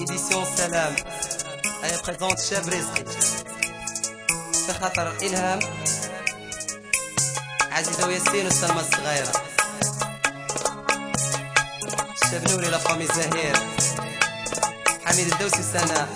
Edition سلام et présente شاب رزقي في خاطر إلهام عزيزة وياسين وسلمى الصغيرة شاب نوري la famille زهير حميد الدوسي سناء